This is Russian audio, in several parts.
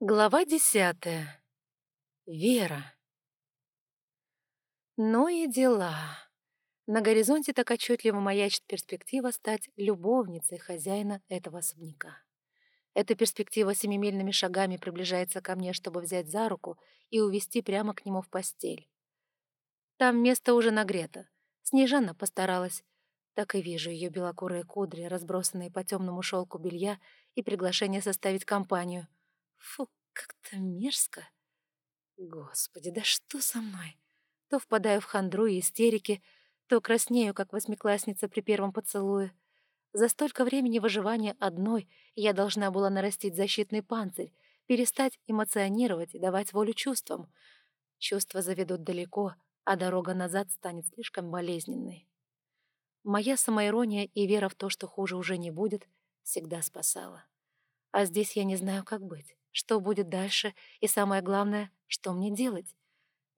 Глава десятая. Вера. Ну и дела. На горизонте так отчетливо маячит перспектива стать любовницей хозяина этого особняка. Эта перспектива семимильными шагами приближается ко мне, чтобы взять за руку и увести прямо к нему в постель. Там место уже нагрето. Снежана постаралась. Так и вижу ее белокурые кудри, разбросанные по темному шелку белья и приглашение составить компанию — Фу, как-то мерзко. Господи, да что со мной? То впадаю в хандру и истерики, то краснею, как восьмиклассница при первом поцелуе. За столько времени выживания одной я должна была нарастить защитный панцирь, перестать эмоционировать и давать волю чувствам. Чувства заведут далеко, а дорога назад станет слишком болезненной. Моя самоирония и вера в то, что хуже уже не будет, всегда спасала. А здесь я не знаю, как быть что будет дальше и, самое главное, что мне делать.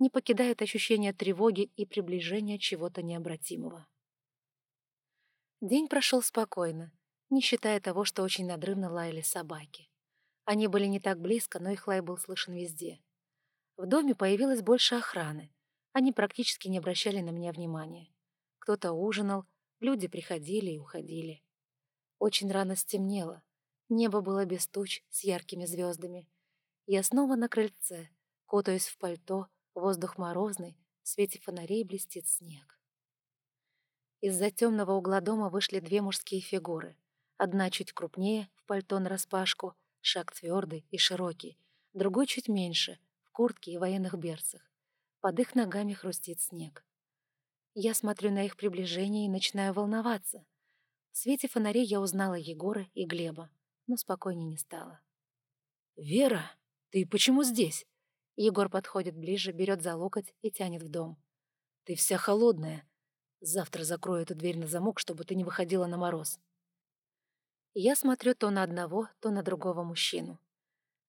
Не покидает ощущение тревоги и приближения чего-то необратимого. День прошел спокойно, не считая того, что очень надрывно лаяли собаки. Они были не так близко, но их лай был слышен везде. В доме появилось больше охраны. Они практически не обращали на меня внимания. Кто-то ужинал, люди приходили и уходили. Очень рано стемнело. Небо было без туч с яркими звездами. Я снова на крыльце, кутаюсь в пальто, воздух морозный, в свете фонарей блестит снег. Из-за темного угла дома вышли две мужские фигуры. Одна чуть крупнее, в пальто нараспашку, шаг твердый и широкий, другой чуть меньше, в куртке и военных берцах. Под их ногами хрустит снег. Я смотрю на их приближение и начинаю волноваться. В свете фонарей я узнала Егора и Глеба но спокойнее не стало. «Вера, ты почему здесь?» Егор подходит ближе, берет за локоть и тянет в дом. «Ты вся холодная. Завтра закрою эту дверь на замок, чтобы ты не выходила на мороз». Я смотрю то на одного, то на другого мужчину.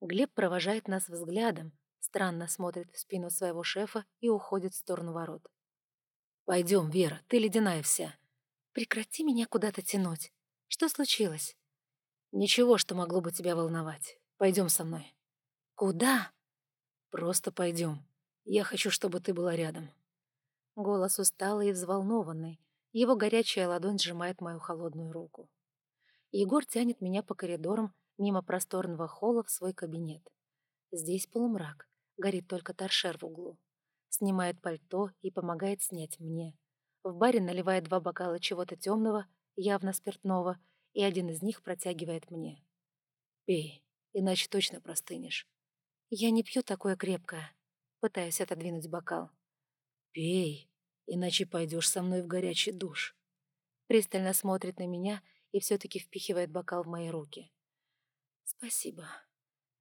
Глеб провожает нас взглядом, странно смотрит в спину своего шефа и уходит в сторону ворот. «Пойдем, Вера, ты ледяная вся». «Прекрати меня куда-то тянуть. Что случилось?» Ничего, что могло бы тебя волновать. Пойдем со мной. Куда? Просто пойдем. Я хочу, чтобы ты была рядом. Голос усталый и взволнованный. Его горячая ладонь сжимает мою холодную руку. Егор тянет меня по коридорам мимо просторного холла в свой кабинет. Здесь полумрак, горит только торшер в углу. Снимает пальто и помогает снять мне. В баре наливает два бокала чего-то темного, явно спиртного, и один из них протягивает мне. «Пей, иначе точно простынешь». «Я не пью такое крепкое», пытаясь отодвинуть бокал. «Пей, иначе пойдешь со мной в горячий душ». Пристально смотрит на меня и все-таки впихивает бокал в мои руки. «Спасибо».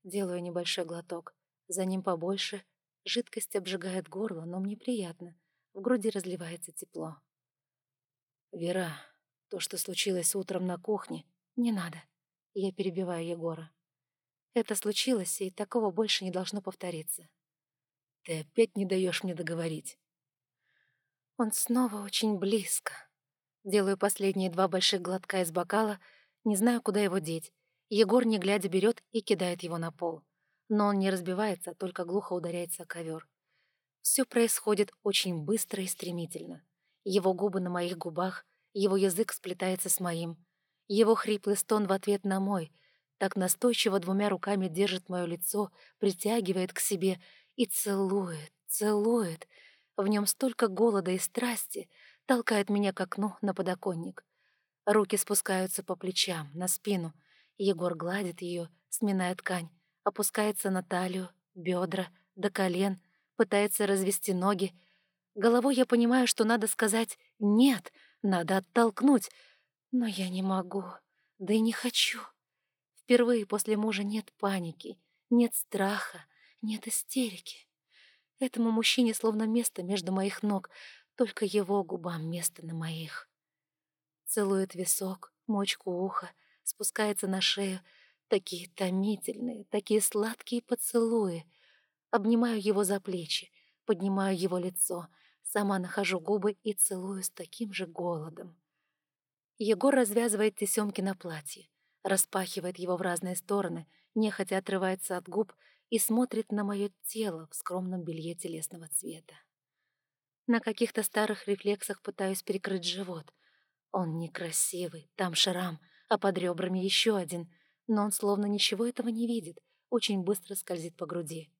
Делаю небольшой глоток. За ним побольше. Жидкость обжигает горло, но мне приятно. В груди разливается тепло. «Вера, то, что случилось утром на кухне, не надо. Я перебиваю Егора. Это случилось, и такого больше не должно повториться. Ты опять не даешь мне договорить. Он снова очень близко. Делаю последние два больших глотка из бокала, не знаю, куда его деть. Егор, не глядя, берет и кидает его на пол. Но он не разбивается, только глухо ударяется о ковер. Все происходит очень быстро и стремительно. Его губы на моих губах, его язык сплетается с моим. Его хриплый стон в ответ на мой. Так настойчиво двумя руками держит мое лицо, притягивает к себе и целует, целует. В нем столько голода и страсти, толкает меня к окну на подоконник. Руки спускаются по плечам, на спину. Егор гладит ее, сминая ткань, опускается на талию, бедра, до колен, пытается развести ноги. Головой я понимаю, что надо сказать «нет», надо оттолкнуть. Но я не могу, да и не хочу. Впервые после мужа нет паники, нет страха, нет истерики. Этому мужчине словно место между моих ног, только его губам место на моих. Целует висок, мочку уха, спускается на шею. Такие томительные, такие сладкие поцелуи. Обнимаю его за плечи, поднимаю его лицо — Сама нахожу губы и целую с таким же голодом. Егор развязывает тесемки на платье. распахивает его в разные стороны, нехотя отрывается от губ и смотрит на мое тело в скромном белье телесного цвета. На каких-то старых рефлексах пытаюсь перекрыть живот. Он некрасивый, там шрам, а под ребрами еще один, но он словно ничего этого не видит, очень быстро скользит по груди.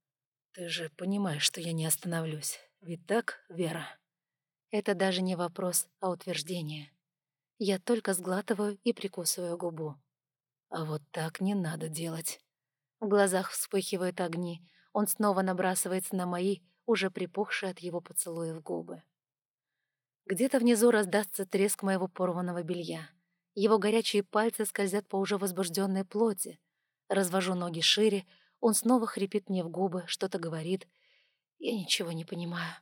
«Ты же понимаешь, что я не остановлюсь, ведь так, Вера?» Это даже не вопрос, а утверждение. Я только сглатываю и прикусываю губу. А вот так не надо делать. В глазах вспыхивают огни. Он снова набрасывается на мои, уже припухшие от его поцелуев губы. Где-то внизу раздастся треск моего порванного белья. Его горячие пальцы скользят по уже возбужденной плоти. Развожу ноги шире, он снова хрипит мне в губы, что-то говорит. Я ничего не понимаю.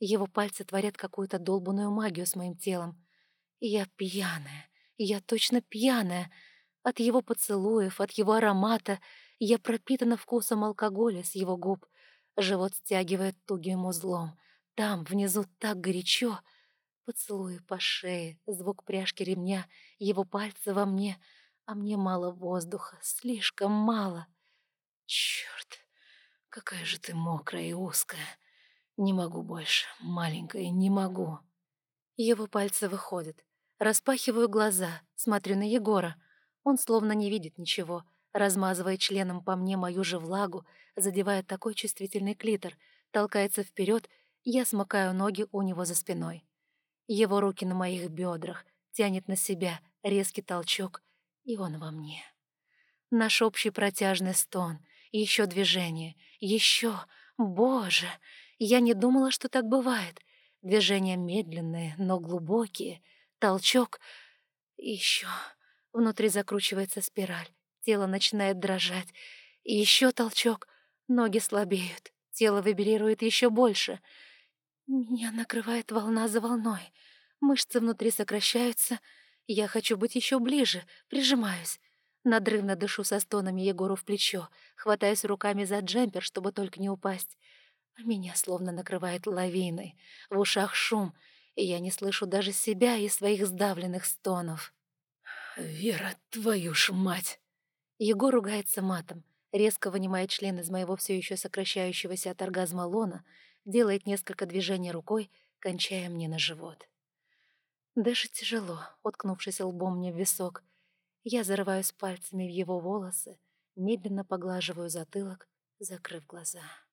Его пальцы творят какую-то долбанную магию с моим телом. Я пьяная, я точно пьяная. От его поцелуев, от его аромата я пропитана вкусом алкоголя с его губ. Живот стягивает тугим узлом. Там, внизу, так горячо. Поцелуи по шее, звук пряжки ремня, его пальцы во мне, а мне мало воздуха, слишком мало. Черт, какая же ты мокрая и узкая. Не могу больше, маленькая, не могу. Его пальцы выходят. Распахиваю глаза, смотрю на Егора. Он словно не видит ничего, размазывая членом по мне мою же влагу, задевая такой чувствительный клитор, толкается вперед, я смыкаю ноги у него за спиной. Его руки на моих бедрах, тянет на себя, резкий толчок, и он во мне. Наш общий протяжный стон, еще движение, еще... Боже! Я не думала, что так бывает. Движения медленные, но глубокие. Толчок. Еще. Внутри закручивается спираль. Тело начинает дрожать. Еще толчок. Ноги слабеют. Тело вибрирует еще больше. Меня накрывает волна за волной. Мышцы внутри сокращаются. Я хочу быть еще ближе, прижимаюсь. Надрывно дышу со стонами Егору в плечо, хватаюсь руками за джемпер, чтобы только не упасть. А меня словно накрывает лавиной, в ушах шум, и я не слышу даже себя и своих сдавленных стонов. «Вера, твою ж мать!» Егор ругается матом, резко вынимает член из моего все еще сокращающегося от оргазма лона, делает несколько движений рукой, кончая мне на живот. Дышит тяжело, уткнувшись лбом мне в висок. Я зарываюсь пальцами в его волосы, медленно поглаживаю затылок, закрыв глаза.